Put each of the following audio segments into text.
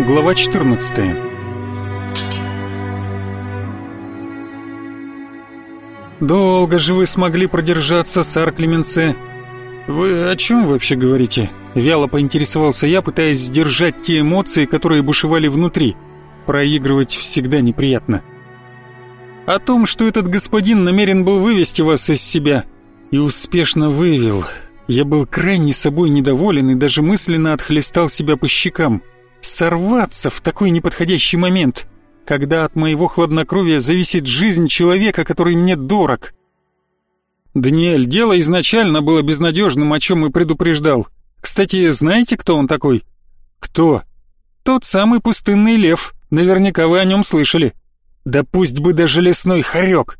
Глава 14 «Долго же вы смогли продержаться, сар Клеменсе?» «Вы о чем вообще говорите?» Вяло поинтересовался я, пытаясь сдержать те эмоции, которые бушевали внутри. Проигрывать всегда неприятно. «О том, что этот господин намерен был вывести вас из себя. И успешно вывел. Я был крайне собой недоволен и даже мысленно отхлестал себя по щекам. Сорваться в такой неподходящий момент, когда от моего хладнокровия зависит жизнь человека, который мне дорог». «Даниэль, дело изначально было безнадежным, о чем и предупреждал. Кстати, знаете, кто он такой? Кто? Тот самый пустынный лев. Наверняка вы о нем слышали. Да пусть бы даже лесной хорек.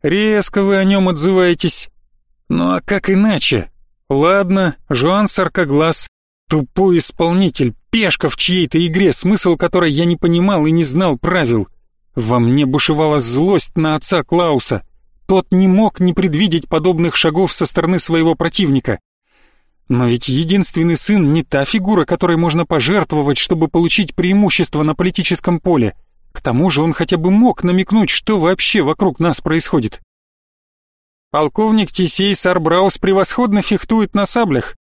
Резко вы о нем отзываетесь. Ну а как иначе? Ладно, Жуан Саркоглаз. Тупой исполнитель, пешка в чьей-то игре, смысл которой я не понимал и не знал правил. Во мне бушевала злость на отца Клауса. Тот не мог не предвидеть подобных шагов со стороны своего противника. Но ведь единственный сын не та фигура, которой можно пожертвовать, чтобы получить преимущество на политическом поле. К тому же он хотя бы мог намекнуть, что вообще вокруг нас происходит. Полковник Тисей Сарбраус превосходно фехтует на саблях.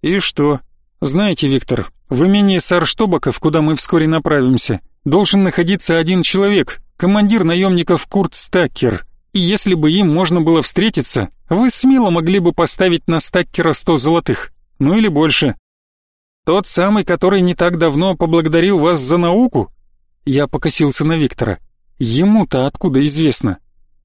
И что? Знаете, Виктор, в имении Сарштобаков, куда мы вскоре направимся, должен находиться один человек, командир наемников Курт Стаккер. И если бы им можно было встретиться, вы смело могли бы поставить на стаккера сто золотых, ну или больше. Тот самый, который не так давно поблагодарил вас за науку? Я покосился на Виктора. Ему-то откуда известно?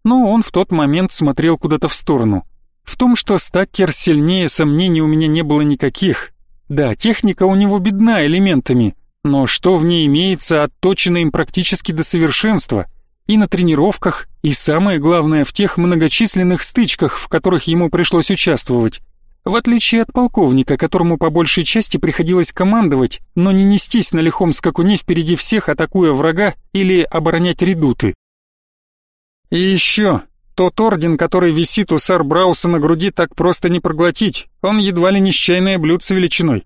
Но он в тот момент смотрел куда-то в сторону. В том, что стаккер сильнее, сомнений у меня не было никаких. Да, техника у него бедна элементами, но что в ней имеется, отточено им практически до совершенства — и на тренировках, и самое главное, в тех многочисленных стычках, в которых ему пришлось участвовать. В отличие от полковника, которому по большей части приходилось командовать, но не нестись на лихом скакуне впереди всех, атакуя врага или оборонять редуты. И еще, тот орден, который висит у сар Брауса на груди, так просто не проглотить, он едва ли не с чайное блюдце величиной.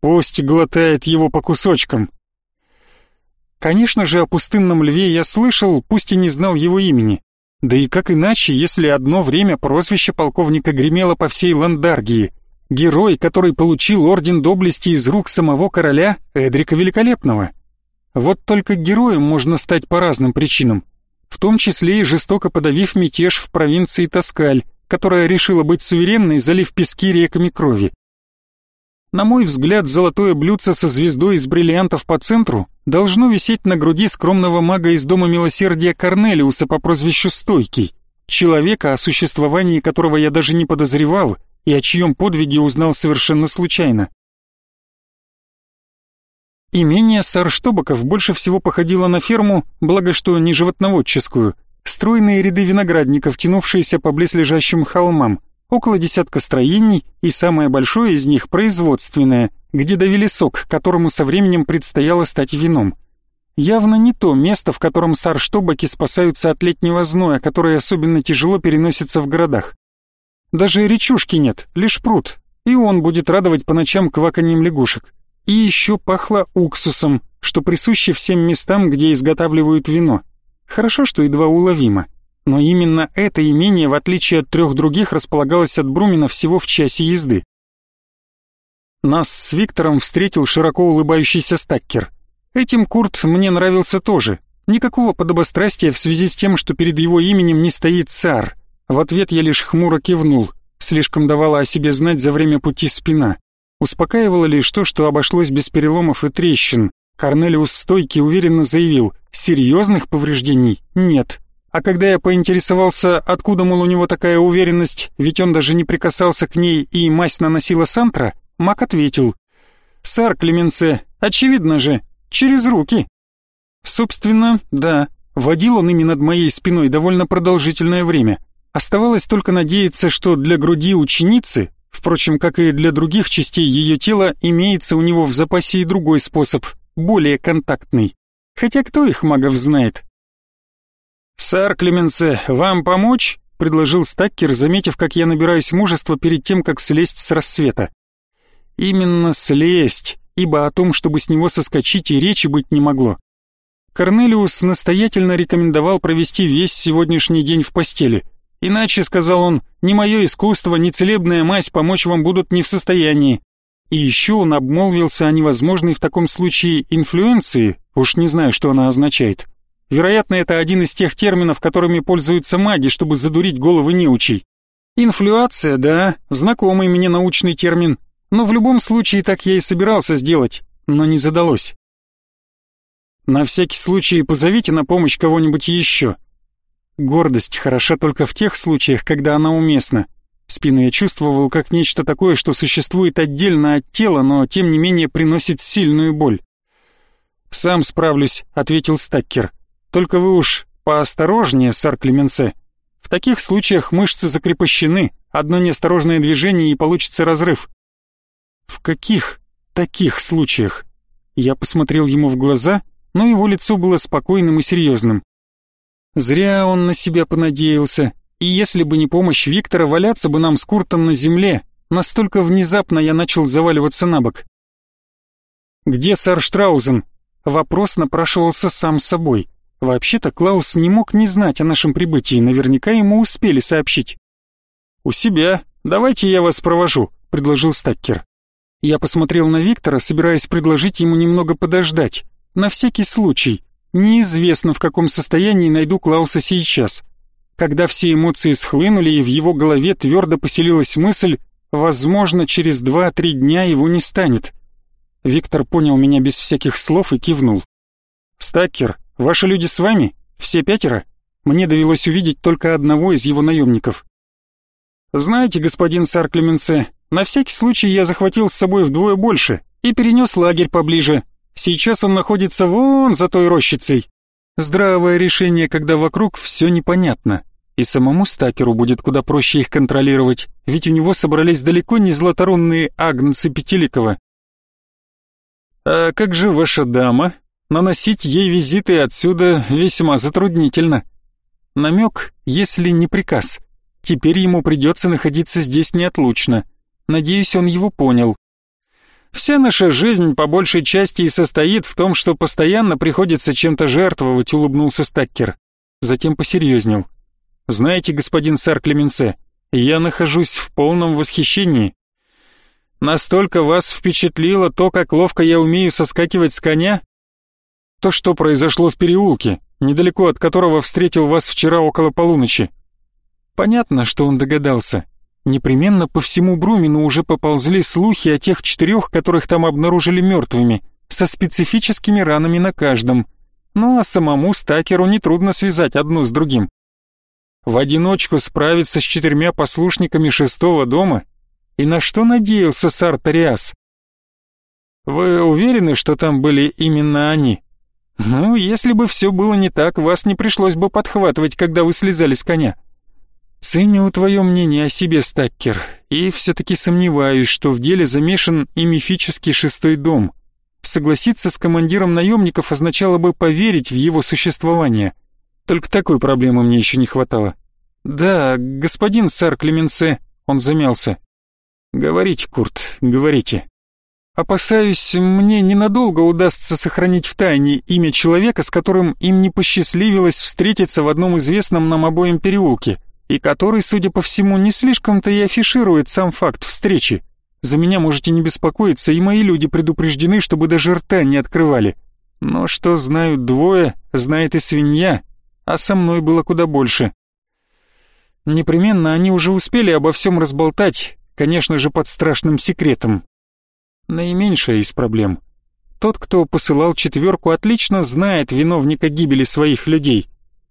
Пусть глотает его по кусочкам, Конечно же, о пустынном льве я слышал, пусть и не знал его имени. Да и как иначе, если одно время прозвище полковника гремело по всей Ландаргии. Герой, который получил орден доблести из рук самого короля Эдрика Великолепного. Вот только героем можно стать по разным причинам. В том числе и жестоко подавив мятеж в провинции Таскаль, которая решила быть суверенной, залив пески реками крови. На мой взгляд, золотое блюдце со звездой из бриллиантов по центру должно висеть на груди скромного мага из Дома Милосердия Корнелиуса по прозвищу Стойкий, человека, о существовании которого я даже не подозревал и о чьем подвиге узнал совершенно случайно. Имение Сарштобаков больше всего походило на ферму, благо что не животноводческую, стройные ряды виноградников, тянувшиеся по близлежащим холмам, около десятка строений, и самое большое из них производственное, где давили сок, которому со временем предстояло стать вином. Явно не то место, в котором сарштобаки спасаются от летнего зноя, который особенно тяжело переносится в городах. Даже речушки нет, лишь пруд, и он будет радовать по ночам кваканьем лягушек. И еще пахло уксусом, что присуще всем местам, где изготавливают вино. Хорошо, что едва уловимо. Но именно это имение, в отличие от трех других, располагалось от Брумина всего в часе езды. Нас с Виктором встретил широко улыбающийся стаккер. Этим Курт мне нравился тоже. Никакого подобострастия в связи с тем, что перед его именем не стоит цар. В ответ я лишь хмуро кивнул. Слишком давала о себе знать за время пути спина. Успокаивало лишь то, что обошлось без переломов и трещин. Корнелиус стойкий уверенно заявил, серьезных повреждений нет. А когда я поинтересовался, откуда, мол, у него такая уверенность, ведь он даже не прикасался к ней и мазь наносила Сантра, Мак ответил. «Сэр Клеменсе, очевидно же, через руки». Собственно, да, водил он ими над моей спиной довольно продолжительное время. Оставалось только надеяться, что для груди ученицы, впрочем, как и для других частей ее тела, имеется у него в запасе и другой способ, более контактный. Хотя кто их магов знает? «Сэр Клеменсе, вам помочь?» — предложил Стаккер, заметив, как я набираюсь мужества перед тем, как слезть с рассвета. «Именно слезть, ибо о том, чтобы с него соскочить и речи быть не могло. Корнелиус настоятельно рекомендовал провести весь сегодняшний день в постели. Иначе, сказал он, ни мое искусство, ни целебная мазь помочь вам будут не в состоянии. И еще он обмолвился о невозможной в таком случае инфлюенции, уж не знаю, что она означает. Вероятно, это один из тех терминов, которыми пользуются маги, чтобы задурить головы неучей. Инфлюация, да, знакомый мне научный термин, но в любом случае так я и собирался сделать, но не задалось. На всякий случай позовите на помощь кого-нибудь еще. Гордость хороша только в тех случаях, когда она уместна. Спину я чувствовал как нечто такое, что существует отдельно от тела, но тем не менее приносит сильную боль. «Сам справлюсь», — ответил Стаккер. «Только вы уж поосторожнее, сэр Клеменсе. В таких случаях мышцы закрепощены, одно неосторожное движение и получится разрыв». «В каких таких случаях?» Я посмотрел ему в глаза, но его лицо было спокойным и серьезным. Зря он на себя понадеялся, и если бы не помощь Виктора, валяться бы нам с Куртом на земле. Настолько внезапно я начал заваливаться на бок. «Где сэр Штраузен?» Вопрос напрашивался сам собой. Вообще-то Клаус не мог не знать о нашем прибытии, наверняка ему успели сообщить. «У себя. Давайте я вас провожу», — предложил Стаккер. Я посмотрел на Виктора, собираясь предложить ему немного подождать. На всякий случай. Неизвестно, в каком состоянии найду Клауса сейчас. Когда все эмоции схлынули и в его голове твердо поселилась мысль, возможно, через два-три дня его не станет. Виктор понял меня без всяких слов и кивнул. «Стаккер, ваши люди с вами? Все пятеро?» Мне довелось увидеть только одного из его наемников. «Знаете, господин сар Клеменсе, на всякий случай я захватил с собой вдвое больше и перенес лагерь поближе. Сейчас он находится вон за той рощицей. Здравое решение, когда вокруг все непонятно. И самому стакеру будет куда проще их контролировать, ведь у него собрались далеко не златорунные агнцы Петеликова. «А как же ваша дама? Наносить ей визиты отсюда весьма затруднительно». Намек, если не приказ. Теперь ему придется находиться здесь неотлучно. Надеюсь, он его понял. Вся наша жизнь по большей части и состоит в том, что постоянно приходится чем-то жертвовать, улыбнулся Стаккер. Затем посерьезнел. Знаете, господин сэр Клеменсе, я нахожусь в полном восхищении. Настолько вас впечатлило то, как ловко я умею соскакивать с коня? То, что произошло в переулке, недалеко от которого встретил вас вчера около полуночи. Понятно, что он догадался. Непременно по всему Брумину уже поползли слухи о тех четырех, которых там обнаружили мертвыми, со специфическими ранами на каждом. Ну а самому Стакеру нетрудно связать одно с другим. В одиночку справиться с четырьмя послушниками шестого дома? И на что надеялся Сартариас? Вы уверены, что там были именно они? Ну, если бы все было не так, вас не пришлось бы подхватывать, когда вы слезали с коня. Ценю твое мнение о себе, Стаккер, и все-таки сомневаюсь, что в деле замешан и мифический шестой дом. Согласиться с командиром наемников означало бы поверить в его существование. Только такой проблемы мне еще не хватало. Да, господин сэр Клеменсе, он замялся. Говорите, Курт, говорите. Опасаюсь, мне ненадолго удастся сохранить в тайне имя человека, с которым им не посчастливилось встретиться в одном известном нам обоим переулке и который, судя по всему, не слишком-то и афиширует сам факт встречи. За меня можете не беспокоиться, и мои люди предупреждены, чтобы даже рта не открывали. Но что знают двое, знает и свинья, а со мной было куда больше. Непременно они уже успели обо всем разболтать, конечно же, под страшным секретом. Наименьшая из проблем. Тот, кто посылал четверку, отлично знает виновника гибели своих людей.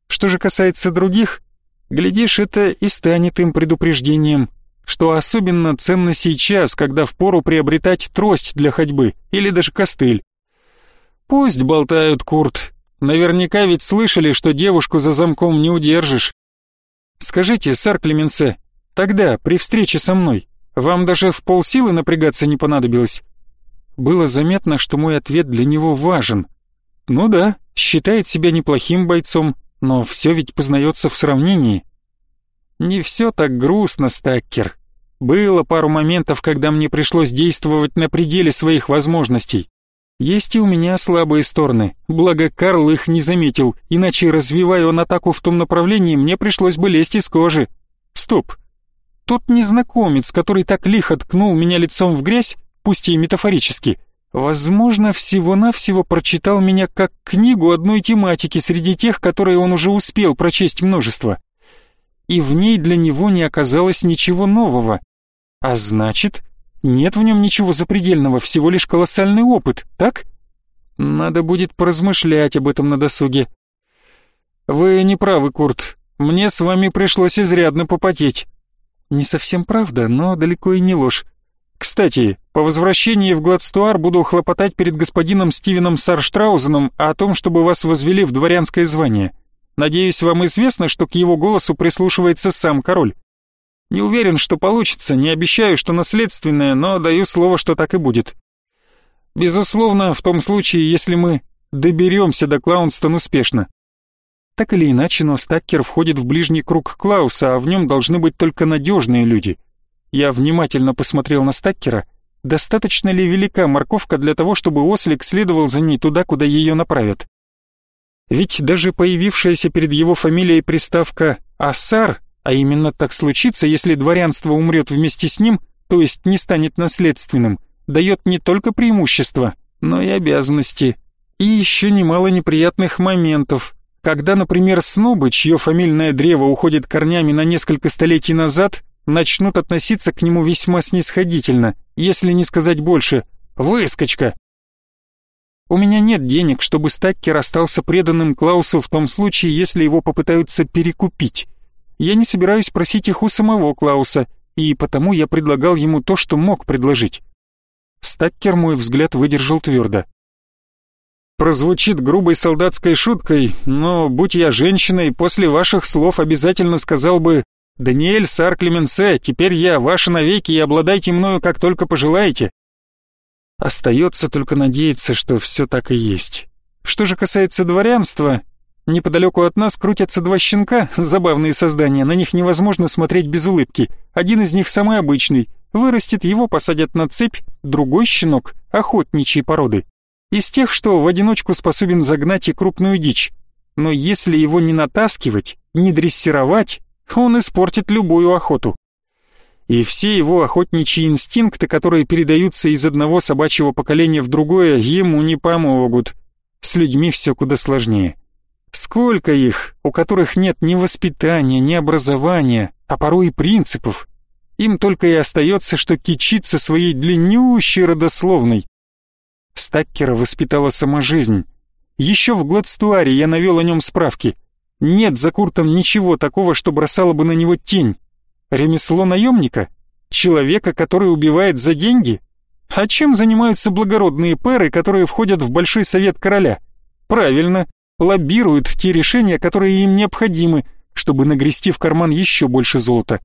Что же касается других, Глядишь, это и станет им предупреждением, что особенно ценно сейчас, когда впору приобретать трость для ходьбы или даже костыль. Пусть болтают, Курт. Наверняка ведь слышали, что девушку за замком не удержишь. Скажите, сэр Клеменсе, тогда, при встрече со мной, вам даже в полсилы напрягаться не понадобилось? Было заметно, что мой ответ для него важен. Ну да, считает себя неплохим бойцом, но все ведь познается в сравнении. Не все так грустно, Стаккер. Было пару моментов, когда мне пришлось действовать на пределе своих возможностей. Есть и у меня слабые стороны, благо Карл их не заметил, иначе, развивая он атаку в том направлении, мне пришлось бы лезть из кожи. Стоп. Тот незнакомец, который так лихо ткнул меня лицом в грязь, пусть и метафорически, возможно, всего-навсего прочитал меня как книгу одной тематики среди тех, которые он уже успел прочесть множество. И в ней для него не оказалось ничего нового. А значит, нет в нем ничего запредельного, всего лишь колоссальный опыт, так? Надо будет поразмышлять об этом на досуге. Вы не правы, Курт. Мне с вами пришлось изрядно попотеть. Не совсем правда, но далеко и не ложь. Кстати, по возвращении в Гладстуар буду хлопотать перед господином Стивеном Сарштраузеном о том, чтобы вас возвели в дворянское звание. Надеюсь, вам известно, что к его голосу прислушивается сам король. Не уверен, что получится, не обещаю, что наследственное, но даю слово, что так и будет. Безусловно, в том случае, если мы доберемся до Клаунстон успешно. Так или иначе, но Стаккер входит в ближний круг Клауса, а в нем должны быть только надежные люди. Я внимательно посмотрел на Стаккера. Достаточно ли велика морковка для того, чтобы ослик следовал за ней туда, куда ее направят? Ведь даже появившаяся перед его фамилией приставка «Асар» А именно так случится, если дворянство умрет вместе с ним, то есть не станет наследственным, дает не только преимущества, но и обязанности. И еще немало неприятных моментов, когда, например, снобы, чье фамильное древо уходит корнями на несколько столетий назад, начнут относиться к нему весьма снисходительно, если не сказать больше «выскочка». У меня нет денег, чтобы Стаккер остался преданным Клаусу в том случае, если его попытаются перекупить я не собираюсь просить их у самого Клауса, и потому я предлагал ему то, что мог предложить. Стаккер мой взгляд выдержал твердо. Прозвучит грубой солдатской шуткой, но будь я женщиной, после ваших слов обязательно сказал бы «Даниэль Сар Клеменсе, теперь я ваши навеки и обладайте мною, как только пожелаете». Остается только надеяться, что все так и есть. Что же касается дворянства, Неподалеку от нас крутятся два щенка, забавные создания, на них невозможно смотреть без улыбки. Один из них самый обычный, вырастет, его посадят на цепь, другой щенок — охотничьей породы. Из тех, что в одиночку способен загнать и крупную дичь. Но если его не натаскивать, не дрессировать, он испортит любую охоту. И все его охотничьи инстинкты, которые передаются из одного собачьего поколения в другое, ему не помогут. С людьми все куда сложнее. Сколько их, у которых нет ни воспитания, ни образования, а порой и принципов. Им только и остается, что кичиться своей длиннющей родословной. Стаккера воспитала сама жизнь. Еще в Гладстуаре я навел о нем справки. Нет за Куртом ничего такого, что бросало бы на него тень. Ремесло наемника? Человека, который убивает за деньги? А чем занимаются благородные пэры, которые входят в Большой Совет Короля? Правильно, лоббируют те решения, которые им необходимы, чтобы нагрести в карман еще больше золота.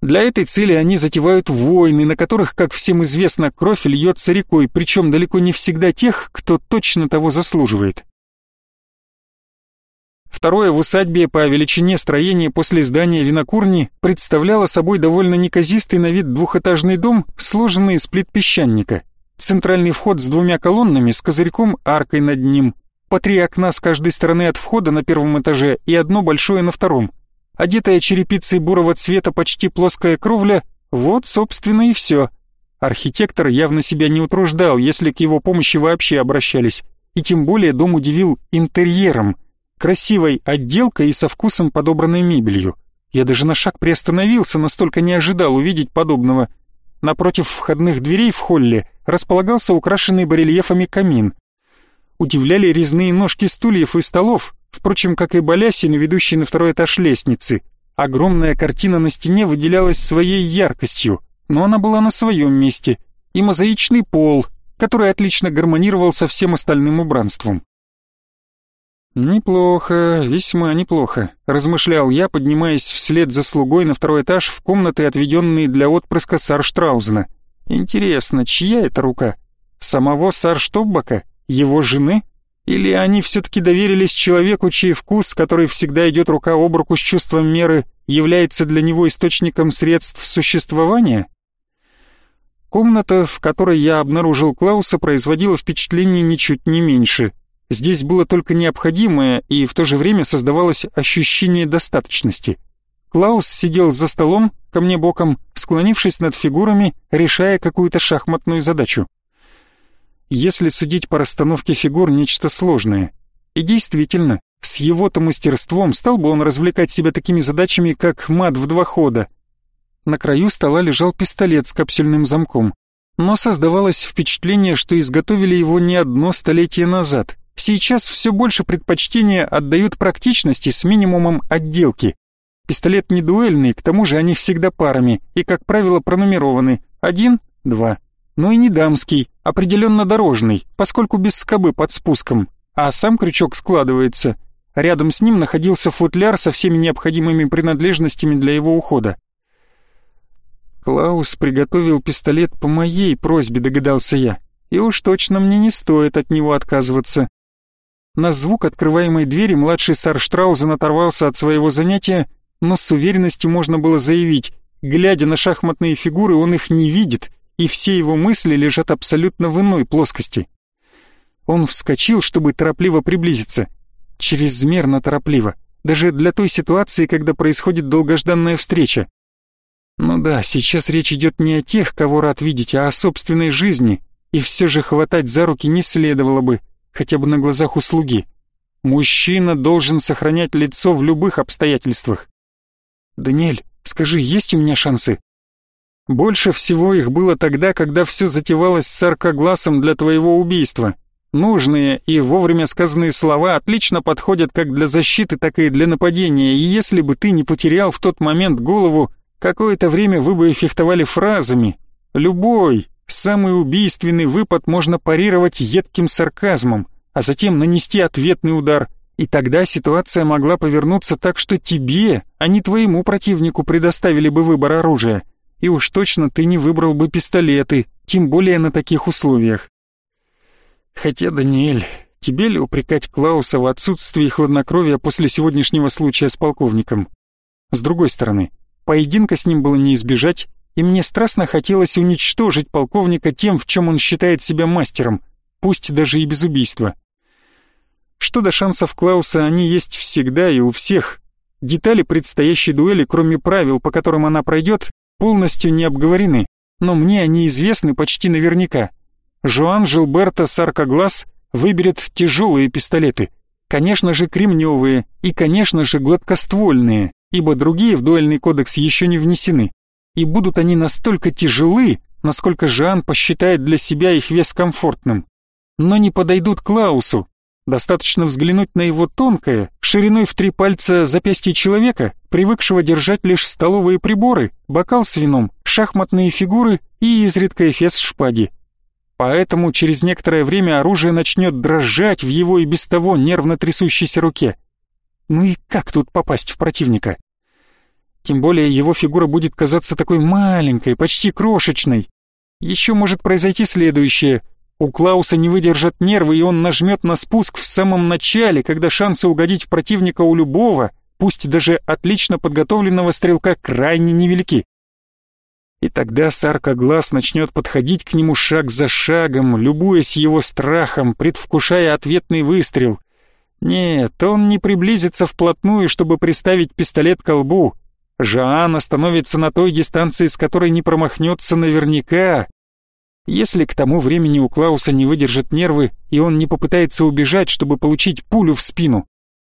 Для этой цели они затевают войны, на которых, как всем известно, кровь льется рекой, причем далеко не всегда тех, кто точно того заслуживает. Второе в усадьбе по величине строения после здания винокурни представляло собой довольно неказистый на вид двухэтажный дом, сложенный из плит песчаника. Центральный вход с двумя колоннами с козырьком аркой над ним, по три окна с каждой стороны от входа на первом этаже и одно большое на втором. Одетая черепицей бурого цвета почти плоская кровля, вот, собственно, и все. Архитектор явно себя не утруждал, если к его помощи вообще обращались, и тем более дом удивил интерьером, красивой отделкой и со вкусом подобранной мебелью. Я даже на шаг приостановился, настолько не ожидал увидеть подобного. Напротив входных дверей в холле располагался украшенный барельефами камин — удивляли резные ножки стульев и столов, впрочем, как и балясины, ведущие на второй этаж лестницы. Огромная картина на стене выделялась своей яркостью, но она была на своем месте, и мозаичный пол, который отлично гармонировал со всем остальным убранством. «Неплохо, весьма неплохо», — размышлял я, поднимаясь вслед за слугой на второй этаж в комнаты, отведенные для отпрыска Сарштраузена. «Интересно, чья это рука? Самого Сарштоббака его жены? Или они все-таки доверились человеку, чей вкус, который всегда идет рука об руку с чувством меры, является для него источником средств существования? Комната, в которой я обнаружил Клауса, производила впечатление ничуть не меньше. Здесь было только необходимое, и в то же время создавалось ощущение достаточности. Клаус сидел за столом, ко мне боком, склонившись над фигурами, решая какую-то шахматную задачу. Если судить по расстановке фигур, нечто сложное. И действительно, с его-то мастерством стал бы он развлекать себя такими задачами, как мат в два хода. На краю стола лежал пистолет с капсюльным замком. Но создавалось впечатление, что изготовили его не одно столетие назад. Сейчас все больше предпочтения отдают практичности с минимумом отделки. Пистолет не дуэльный, к тому же они всегда парами и, как правило, пронумерованы. Один, два. Но и не дамский, определенно дорожный, поскольку без скобы под спуском. А сам крючок складывается. Рядом с ним находился футляр со всеми необходимыми принадлежностями для его ухода. Клаус приготовил пистолет по моей просьбе, догадался я. И уж точно мне не стоит от него отказываться. На звук открываемой двери младший Сарштраузен оторвался от своего занятия, но с уверенностью можно было заявить, глядя на шахматные фигуры, он их не видит, и все его мысли лежат абсолютно в иной плоскости. Он вскочил, чтобы торопливо приблизиться. Чрезмерно торопливо. Даже для той ситуации, когда происходит долгожданная встреча. Ну да, сейчас речь идет не о тех, кого рад видеть, а о собственной жизни, и все же хватать за руки не следовало бы хотя бы на глазах у слуги. Мужчина должен сохранять лицо в любых обстоятельствах. «Даниэль, скажи, есть у меня шансы?» Больше всего их было тогда, когда все затевалось с аркогласом для твоего убийства. Нужные и вовремя сказанные слова отлично подходят как для защиты, так и для нападения, и если бы ты не потерял в тот момент голову, какое-то время вы бы фехтовали фразами. Любой, Самый убийственный выпад можно парировать едким сарказмом, а затем нанести ответный удар, и тогда ситуация могла повернуться так, что тебе, а не твоему противнику предоставили бы выбор оружия. И уж точно ты не выбрал бы пистолеты, тем более на таких условиях. Хотя, Даниэль, тебе ли упрекать Клауса в отсутствии хладнокровия после сегодняшнего случая с полковником? С другой стороны, поединка с ним было не избежать, и мне страстно хотелось уничтожить полковника тем, в чем он считает себя мастером, пусть даже и без убийства. Что до шансов Клауса, они есть всегда и у всех. Детали предстоящей дуэли, кроме правил, по которым она пройдет, полностью не обговорены, но мне они известны почти наверняка. Жоан Жилберто Саркоглаз выберет тяжелые пистолеты, конечно же кремневые и, конечно же, гладкоствольные, ибо другие в дуэльный кодекс еще не внесены и будут они настолько тяжелы, насколько Жан посчитает для себя их вес комфортным. Но не подойдут Клаусу. Достаточно взглянуть на его тонкое, шириной в три пальца запястье человека, привыкшего держать лишь столовые приборы, бокал с вином, шахматные фигуры и изредка эфес шпаги. Поэтому через некоторое время оружие начнет дрожать в его и без того нервно трясущейся руке. Ну и как тут попасть в противника? Тем более его фигура будет казаться такой маленькой, почти крошечной. Еще может произойти следующее. У Клауса не выдержат нервы, и он нажмет на спуск в самом начале, когда шансы угодить в противника у любого, пусть даже отлично подготовленного стрелка, крайне невелики. И тогда Сарка Глаз начнет подходить к нему шаг за шагом, любуясь его страхом, предвкушая ответный выстрел. Нет, он не приблизится вплотную, чтобы приставить пистолет к лбу, Жан остановится на той дистанции, с которой не промахнется наверняка. Если к тому времени у Клауса не выдержат нервы, и он не попытается убежать, чтобы получить пулю в спину,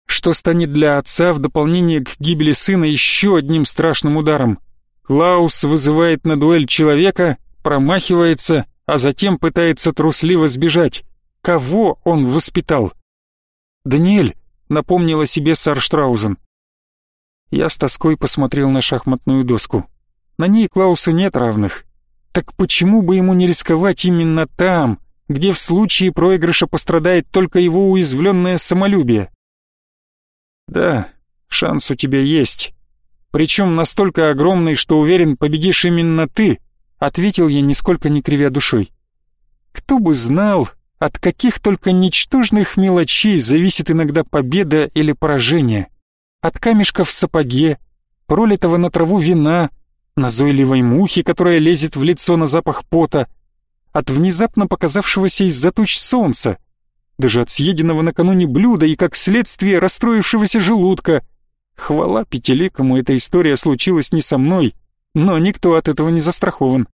что станет для отца в дополнение к гибели сына еще одним страшным ударом. Клаус вызывает на дуэль человека, промахивается, а затем пытается трусливо сбежать. Кого он воспитал? «Даниэль», — напомнила себе Сарштраузен, я с тоской посмотрел на шахматную доску. На ней Клаусу нет равных. Так почему бы ему не рисковать именно там, где в случае проигрыша пострадает только его уязвленное самолюбие? Да, шанс у тебя есть. Причем настолько огромный, что уверен, победишь именно ты, ответил я, нисколько не кривя душой. Кто бы знал, от каких только ничтожных мелочей зависит иногда победа или поражение от камешка в сапоге, пролитого на траву вина, назойливой мухи, которая лезет в лицо на запах пота, от внезапно показавшегося из-за туч солнца, даже от съеденного накануне блюда и, как следствие, расстроившегося желудка. Хвала пятиликому, эта история случилась не со мной, но никто от этого не застрахован.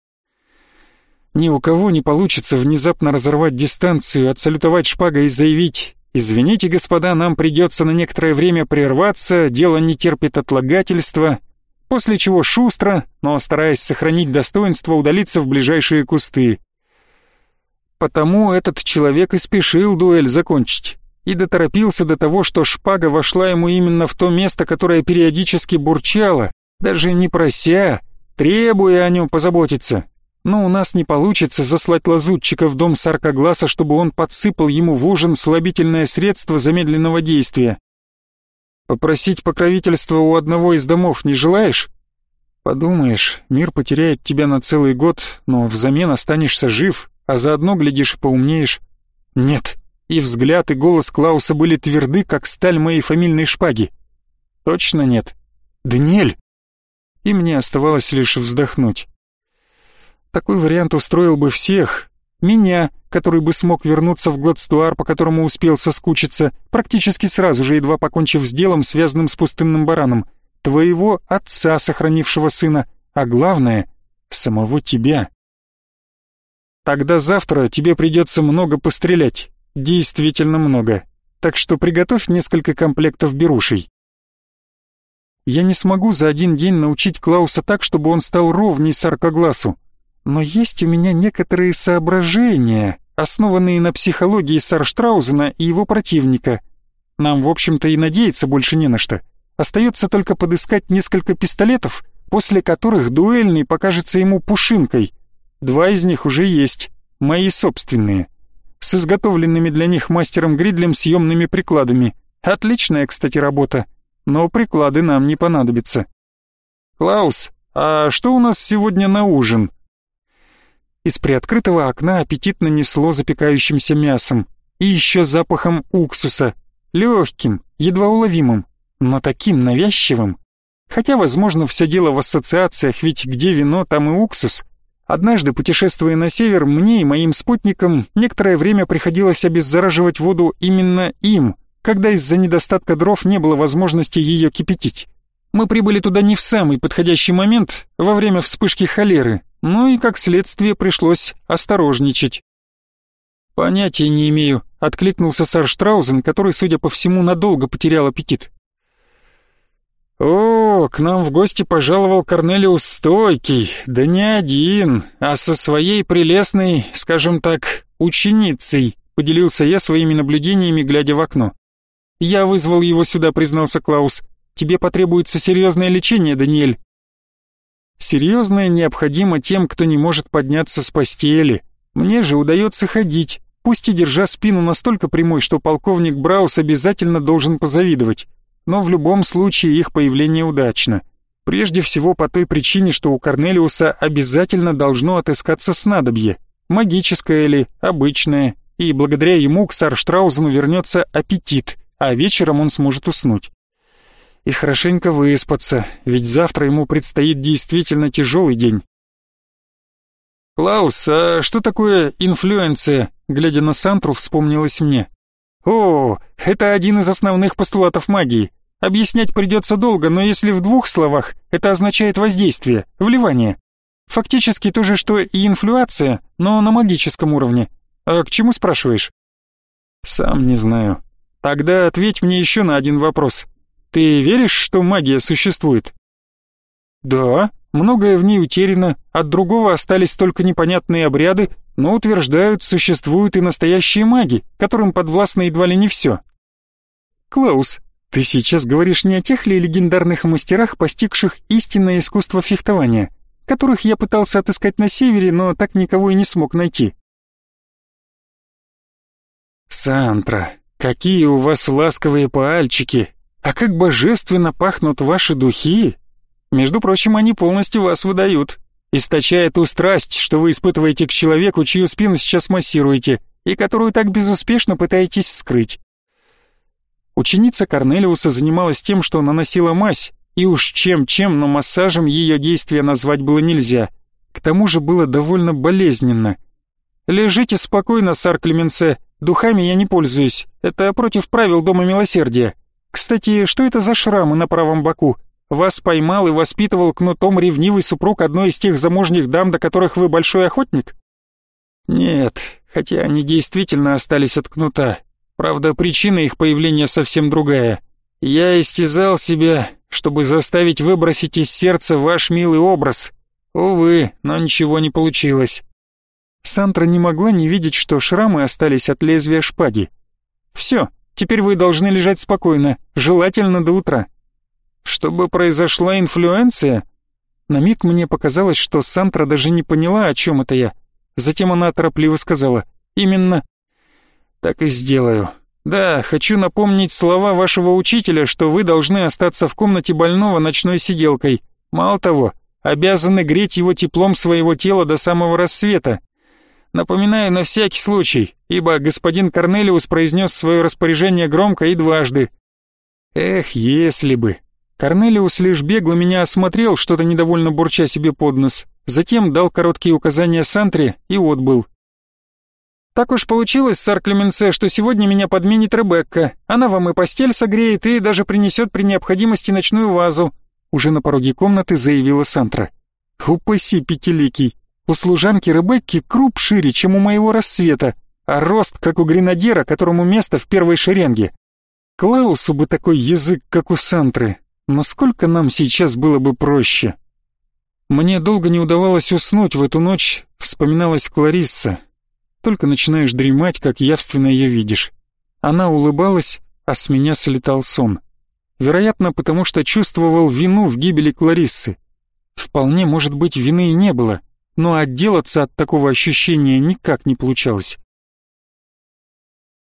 Ни у кого не получится внезапно разорвать дистанцию, отсалютовать шпагой и заявить «Извините, господа, нам придется на некоторое время прерваться, дело не терпит отлагательства», после чего шустро, но стараясь сохранить достоинство, удалиться в ближайшие кусты. Потому этот человек и спешил дуэль закончить, и доторопился до того, что шпага вошла ему именно в то место, которое периодически бурчало, даже не прося, требуя о нем позаботиться. Но у нас не получится заслать лазутчика в дом Саркогласа, чтобы он подсыпал ему в ужин слабительное средство замедленного действия. Попросить покровительства у одного из домов не желаешь? Подумаешь, мир потеряет тебя на целый год, но взамен останешься жив, а заодно, глядишь, поумнеешь. Нет, и взгляд, и голос Клауса были тверды, как сталь моей фамильной шпаги. Точно нет. Даниэль! И мне оставалось лишь вздохнуть. Такой вариант устроил бы всех. Меня, который бы смог вернуться в Гладстуар, по которому успел соскучиться, практически сразу же, едва покончив с делом, связанным с пустынным бараном. Твоего отца, сохранившего сына, а главное — самого тебя. Тогда завтра тебе придется много пострелять. Действительно много. Так что приготовь несколько комплектов берушей. Я не смогу за один день научить Клауса так, чтобы он стал ровней саркогласу. Но есть у меня некоторые соображения, основанные на психологии Сарштраузена и его противника. Нам, в общем-то, и надеяться больше не на что. Остается только подыскать несколько пистолетов, после которых дуэльный покажется ему пушинкой — Два из них уже есть, мои собственные. С изготовленными для них мастером Гридлем съемными прикладами. Отличная, кстати, работа, но приклады нам не понадобятся. «Клаус, а что у нас сегодня на ужин?» Из приоткрытого окна аппетитно несло запекающимся мясом и еще запахом уксуса, легким, едва уловимым, но таким навязчивым. Хотя, возможно, все дело в ассоциациях, ведь где вино, там и уксус — Однажды, путешествуя на север, мне и моим спутникам некоторое время приходилось обеззараживать воду именно им, когда из-за недостатка дров не было возможности ее кипятить. Мы прибыли туда не в самый подходящий момент, во время вспышки холеры, ну и, как следствие, пришлось осторожничать. «Понятия не имею», — откликнулся сэр Штраузен, который, судя по всему, надолго потерял аппетит. «О, к нам в гости пожаловал Корнелиус Стойкий, да не один, а со своей прелестной, скажем так, ученицей», поделился я своими наблюдениями, глядя в окно. «Я вызвал его сюда», признался Клаус. «Тебе потребуется серьезное лечение, Даниэль». «Серьезное необходимо тем, кто не может подняться с постели. Мне же удается ходить, пусть и держа спину настолько прямой, что полковник Браус обязательно должен позавидовать но в любом случае их появление удачно. Прежде всего по той причине, что у Корнелиуса обязательно должно отыскаться снадобье, магическое ли, обычное, и благодаря ему к Сарштраузену вернется аппетит, а вечером он сможет уснуть. И хорошенько выспаться, ведь завтра ему предстоит действительно тяжелый день. «Клаус, а что такое инфлюенция?» Глядя на Сантру, вспомнилось мне. «О, это один из основных постулатов магии. Объяснять придется долго, но если в двух словах, это означает воздействие, вливание. Фактически то же, что и инфлюация, но на магическом уровне. А к чему спрашиваешь? Сам не знаю. Тогда ответь мне еще на один вопрос. Ты веришь, что магия существует? Да, многое в ней утеряно, от другого остались только непонятные обряды, но утверждают, существуют и настоящие маги, которым подвластно едва ли не все. Клаус, ты сейчас говоришь не о тех ли легендарных мастерах, постигших истинное искусство фехтования, которых я пытался отыскать на севере, но так никого и не смог найти. Сантра, какие у вас ласковые пальчики, а как божественно пахнут ваши духи. Между прочим, они полностью вас выдают, источая ту страсть, что вы испытываете к человеку, чью спину сейчас массируете, и которую так безуспешно пытаетесь скрыть. Ученица Корнелиуса занималась тем, что наносила мазь, И уж чем-чем, но массажем ее действия назвать было нельзя. К тому же было довольно болезненно. «Лежите спокойно, сар Клеменсе, духами я не пользуюсь. Это против правил Дома Милосердия. Кстати, что это за шрамы на правом боку? Вас поймал и воспитывал кнутом ревнивый супруг одной из тех замужних дам, до которых вы большой охотник?» «Нет, хотя они действительно остались от кнута. Правда, причина их появления совсем другая. Я истязал себя, чтобы заставить выбросить из сердца ваш милый образ. Увы, но ничего не получилось. Сантра не могла не видеть, что шрамы остались от лезвия шпаги. Все, теперь вы должны лежать спокойно, желательно до утра. Чтобы произошла инфлюенция? На миг мне показалось, что Сантра даже не поняла, о чем это я. Затем она торопливо сказала, именно «Так и сделаю. Да, хочу напомнить слова вашего учителя, что вы должны остаться в комнате больного ночной сиделкой. Мало того, обязаны греть его теплом своего тела до самого рассвета. Напоминаю на всякий случай, ибо господин Корнелиус произнес свое распоряжение громко и дважды. Эх, если бы. Корнелиус лишь бегло меня осмотрел, что-то недовольно бурча себе под нос, затем дал короткие указания Сантре и отбыл. Так уж получилось, сэр Клеменсе, что сегодня меня подменит Ребекка. Она вам и постель согреет, и даже принесет при необходимости ночную вазу», — уже на пороге комнаты заявила Сантра. «Упаси, пятиликий. У служанки Ребекки круп шире, чем у моего рассвета, а рост, как у гренадера, которому место в первой шеренге. Клаусу бы такой язык, как у Сантры. Насколько нам сейчас было бы проще?» Мне долго не удавалось уснуть в эту ночь, вспоминалась Кларисса, только начинаешь дремать, как явственно ее видишь. Она улыбалась, а с меня слетал сон. Вероятно, потому что чувствовал вину в гибели Клариссы. Вполне, может быть, вины и не было, но отделаться от такого ощущения никак не получалось.